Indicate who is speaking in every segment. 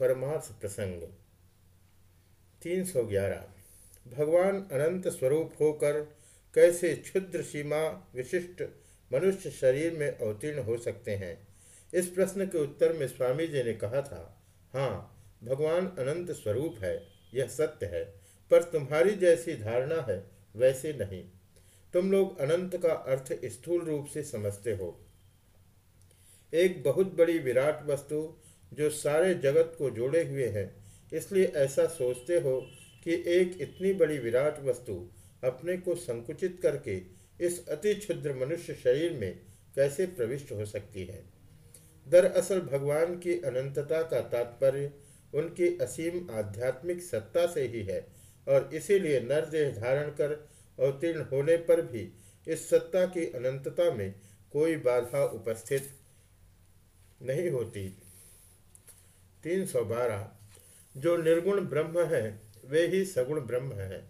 Speaker 1: परमार्थ प्रसंग। 311 भगवान अनंत स्वरूप होकर कैसे क्षुद्र सीमा विशिष्ट मनुष्य शरीर में अवतीर्ण हो सकते हैं? इस प्रश्न के उत्तर में स्वामी जी ने कहा था हाँ भगवान अनंत स्वरूप है, यह सत्य है, पर तुम्हारी जैसी धारणा है वैसे नहीं। तुम लोग अनंत का अर्थ स्थूल रूप से समझते हो। एक बहुत बड़ी विराट वस्तु जो सारे जगत को जोड़े हुए है। इसलिए ऐसा सोचते हो कि एक इतनी बड़ी विराट वस्तु अपने को संकुचित करके इस अति क्षुद्र मनुष्य शरीर में कैसे प्रविष्ट हो सकती है? दरअसल भगवान की अनंतता का तात्पर्य उनकी असीम आध्यात्मिक सत्ता से ही है और इसीलिए नरदेह धारण कर अवतीर्ण होने पर भी इस सत्ता की अनंतता में कोई बाधा उपस्थित नहीं होती। तीन सौ बारह। जो निर्गुण ब्रह्म है, वे ही सगुण ब्रह्म है।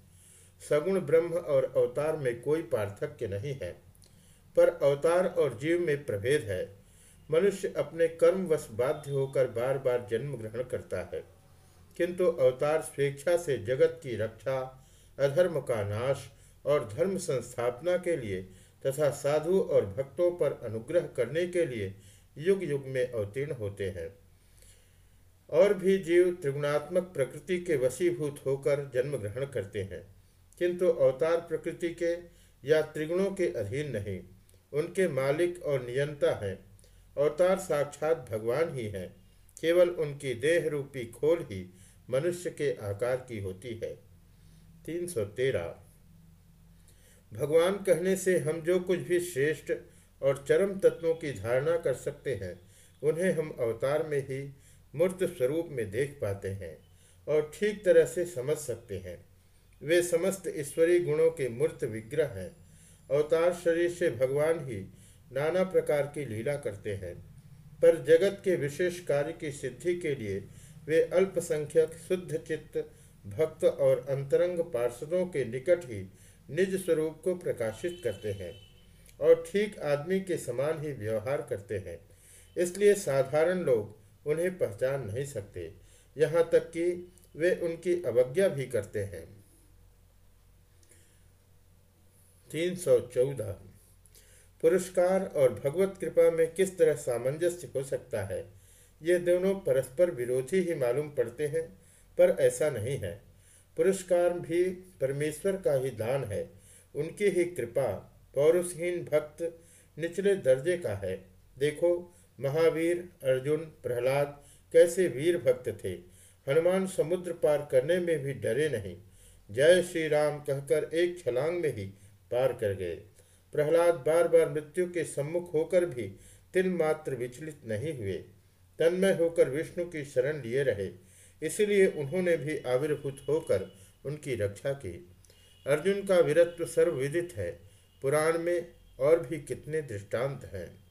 Speaker 1: सगुण ब्रह्म और अवतार में कोई पार्थक्य नहीं है, पर अवतार और जीव में प्रभेद है। मनुष्य अपने कर्मवश बाध्य होकर बार बार जन्म ग्रहण करता है, किंतु अवतार स्वेच्छा से जगत की रक्षा, अधर्म का नाश और धर्म संस्थापना के लिए तथा साधु और भक्तों पर अनुग्रह करने के लिए युग युग में अवतीर्ण होते हैं। और भी जीव त्रिगुणात्मक प्रकृति के वशीभूत होकर जन्म ग्रहण करते हैं। किंतु अवतार प्रकृति के या त्रिगुणों के अधीन नहीं, उनके मालिक और नियंता हैं। अवतार साक्षात भगवान ही हैं, केवल उनकी देह रूपी खोल ही मनुष्य के आकार की होती है। तीन सौ तेरह। भगवान कहने से हम जो कुछ भी श्रेष्ठ और चरम तत्वों की धारणा कर सकते हैं, उन्हें हम अवतार में ही मूर्त स्वरूप में देख पाते हैं और ठीक तरह से समझ सकते हैं। वे समस्त ईश्वरीय गुणों के मूर्त विग्रह हैं। अवतार शरीर से भगवान ही नाना प्रकार की लीला करते हैं। पर जगत के विशेष कार्य की सिद्धि के लिए वे अल्पसंख्यक, शुद्ध चित्त, भक्त और अंतरंग पार्षदों के निकट ही निज स्वरूप को प्रकाशित करते हैं और ठीक आदमी के समान ही व्यवहार करते हैं। इसलिए साधारण लोग उन्हें पहचान नहीं सकते। यहाँ तक कि वे उनकी अवज्ञा भी करते हैं। तीन सौ चौदह। पुरस्कार और भगवत कृपा में किस तरह सामंजस्य हो सकता है? ये दोनों परस्पर विरोधी ही मालूम पड़ते हैं, पर ऐसा नहीं है। पुरस्कार भी परमेश्वर का ही दान है। उनकी ही कृपा पौरुषहीन भक्त निचले दर्जे का है। देखो महावीर, अर्जुन, प्रहलाद कैसे वीर भक्त थे? हनुमान समुद्र पार करने में भी डरे नहीं। जय श्री राम कहकर एक छलांग में ही पार कर गए। प्रहलाद बार बार मृत्यु के सम्मुख होकर भी तिल मात्र विचलित नहीं हुए। तन्मय होकर विष्णु की शरण लिए रहे। इसलिए उन्होंने भी आविर्भूत होकर उनकी रक्षा की। अर्जुन का वीरत्व सर्वविदित है। पुराण में और भी कितने दृष्टांत हैं।